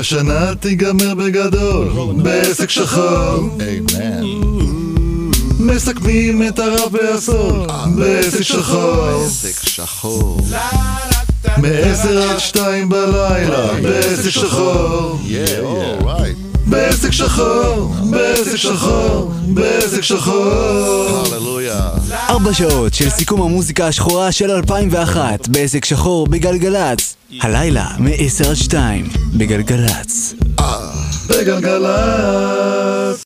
השנה תיגמר בגדול, בעסק שחור. אמן. מסכמים את הרב בעשור, בעסק שחור. עסק שחור. מעשר עד שתיים בלילה, בעסק שחור. בעסק שחור, בעסק שחור, בעסק שחור. ארבע שעות של סיכום המוזיקה השחורה של 2001 בעסק שחור בגלגלצ. הלילה מ-10 עד 2 בגלגלצ. בגלגלצ.